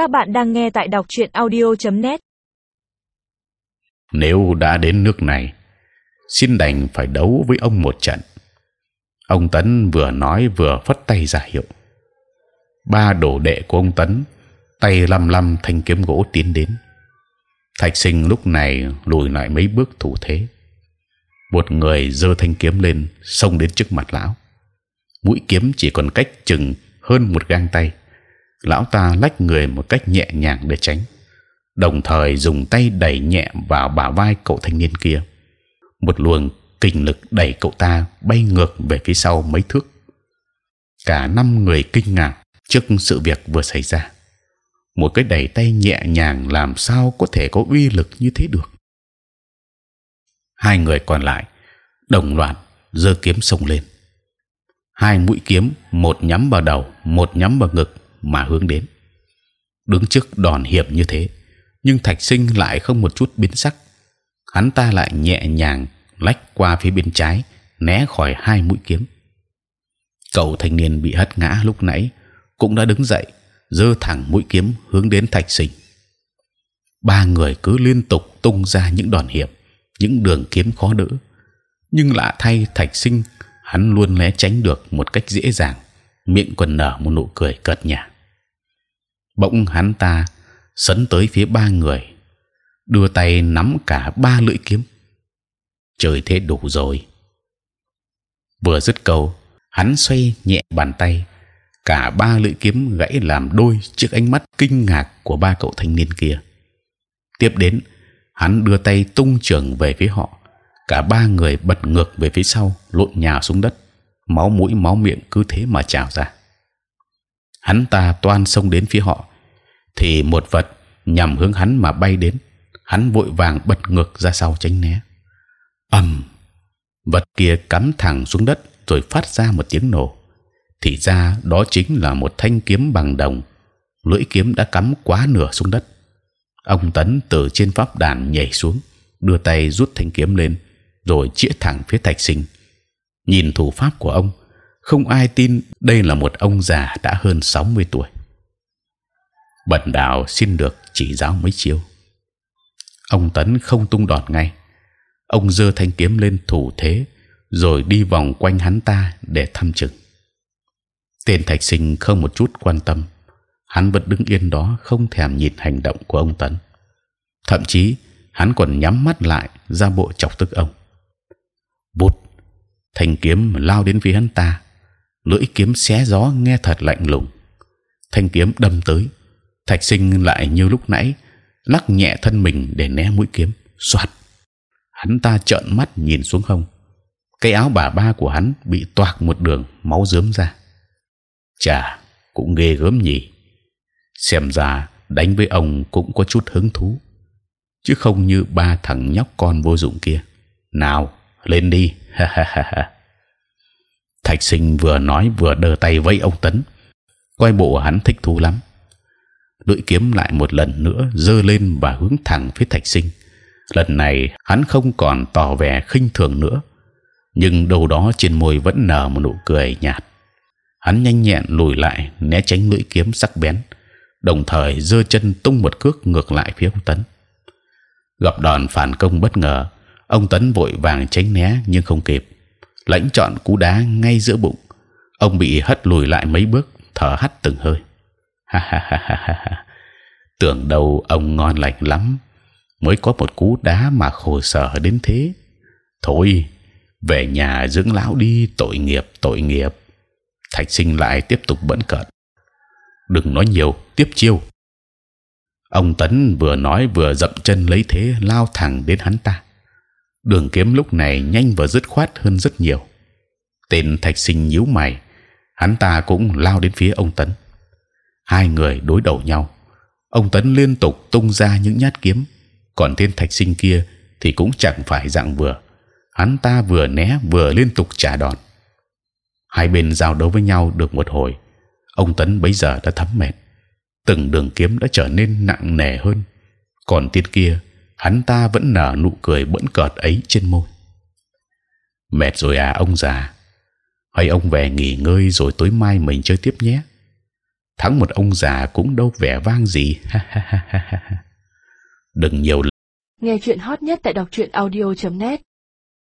Các bạn đang nghe tại đọc truyện audio.net. Nếu đã đến nước này, xin đành phải đấu với ông một trận. Ông Tấn vừa nói vừa phất tay ra hiệu. Ba đồ đệ của ông Tấn tay lăm lăm thanh kiếm gỗ tiến đến. Thạch Sinh lúc này lùi lại mấy bước thủ thế. Một người giơ thanh kiếm lên, xông đến trước mặt lão. Mũi kiếm chỉ còn cách chừng hơn một gang tay. Lão ta lách người một cách nhẹ nhàng để tránh, đồng thời dùng tay đẩy nhẹ vào bả vai cậu thanh niên kia. Một luồng kinh lực đẩy cậu ta bay ngược về phía sau mấy thước. Cả năm người kinh ngạc trước sự việc vừa xảy ra. Một cái đẩy tay nhẹ nhàng làm sao có thể có uy lực như thế được? Hai người còn lại đồng loạt giơ kiếm xông lên. Hai mũi kiếm, một nhắm vào đầu, một nhắm vào ngực mà hướng đến. Đứng trước đòn hiểm như thế, nhưng Thạch Sinh lại không một chút biến sắc. Hắn ta lại nhẹ nhàng lách qua phía bên trái, né khỏi hai mũi kiếm. Cậu thanh niên bị hất ngã lúc nãy cũng đã đứng dậy, giơ thẳng mũi kiếm hướng đến Thạch Sinh. Ba người cứ liên tục tung ra những đòn hiểm, những đường kiếm khó đỡ. Nhưng lạ thay Thạch Sinh, hắn luôn né tránh được một cách dễ dàng, miệng còn nở một nụ cười cợt nhả. Bỗng hắn ta sấn tới phía ba người, đưa tay nắm cả ba lưỡi kiếm. Trời thế đủ rồi. Vừa dứt câu, hắn xoay nhẹ bàn tay, cả ba lưỡi kiếm gãy làm đôi trước ánh mắt kinh ngạc của ba cậu thanh niên kia. Tiếp đến, hắn đưa tay tung trường về phía họ, cả ba người bật ngược về phía sau, lộn nhào xuống đất, máu mũi máu miệng cứ thế mà trào ra. Hắn ta toan xông đến phía họ, thì một vật nhằm hướng hắn mà bay đến, hắn vội vàng bật ngược ra sau tránh né. ầm, vật kia cắm thẳng xuống đất rồi phát ra một tiếng nổ. thì ra đó chính là một thanh kiếm bằng đồng, lưỡi kiếm đã cắm quá nửa xuống đất. Ông tấn từ trên pháp đàn nhảy xuống, đưa tay rút thanh kiếm lên, rồi chĩa thẳng phía thạch sinh. Nhìn thủ pháp của ông, không ai tin đây là một ông già đã hơn 60 tuổi bần đạo xin được chỉ giáo mấy chiêu. Ông tấn không tung đòn ngay. Ông giơ thanh kiếm lên thủ thế, rồi đi vòng quanh hắn ta để thăm chừng. Tên thạch sinh không một chút quan tâm. Hắn vẫn đứng yên đó, không thèm nhìn hành động của ông tấn. Thậm chí, hắn còn nhắm mắt lại ra bộ chọc tức ông. Bút thanh kiếm lao đến phía hắn ta. Lưỡi kiếm xé gió nghe thật lạnh lùng. Thanh kiếm đâm tới thạch sinh lại như lúc nãy, lắc nhẹ thân mình để né mũi kiếm. Xoạt hắn ta trợn mắt nhìn xuống không. cái áo bà ba của hắn bị toạc một đường, máu dớm ra. Chà, cũng ghê gớm nhỉ. Xem ra đánh với ông cũng có chút hứng thú. Chứ không như ba thằng nhóc con vô dụng kia. Nào, lên đi. Ha ha ha ha. Thạch sinh vừa nói vừa đờ tay vẫy ông tấn. Coi bộ hắn thích thú lắm lưỡi kiếm lại một lần nữa dơ lên và hướng thẳng phía thạch sinh. Lần này, hắn không còn tỏ vẻ khinh thường nữa, nhưng đâu đó trên môi vẫn nở một nụ cười nhạt. Hắn nhanh nhẹn lùi lại, né tránh lưỡi kiếm sắc bén, đồng thời giơ chân tung một cước ngược lại phía ông tấn. Gặp đòn phản công bất ngờ, ông tấn vội vàng tránh né nhưng không kịp. Lãnh chọn cú đá ngay giữa bụng, ông bị hất lùi lại mấy bước, thở hắt từng hơi ha ha ha ha ha tưởng đâu ông ngon lành lắm. Mới có một cú đá mà khổ sở đến thế. Thôi, về nhà dưỡng lão đi, tội nghiệp tội nghiệp. Thạch sinh lại tiếp tục bẫn cợt. Đừng nói nhiều, tiếp chiêu. Ông tấn vừa nói vừa dậm chân lấy thế lao thẳng đến hắn ta. Đường kiếm lúc này nhanh và dứt khoát hơn rất nhiều. Tên thạch sinh nhíu mày. Hắn ta cũng lao đến phía ông tấn hai người đối đầu nhau. Ông tấn liên tục tung ra những nhát kiếm. Còn tên thạch sinh kia thì cũng chẳng phải dạng vừa. Hắn ta vừa né vừa liên tục trả đòn. Hai bên giao đấu với nhau được một hồi. Ông tấn bấy giờ đã thấm mệt. Từng đường kiếm đã trở nên nặng nề hơn. Còn tên kia, hắn ta vẫn nở nụ cười bẫn cợt ấy trên môi. Mệt rồi à ông già. Hay ông về nghỉ ngơi rồi tối mai mình chơi tiếp nhé thắng một ông già cũng đâu vẻ vang gì. Đừng nhiều nghe chuyện hot nhất tại đọc truyện audio .net.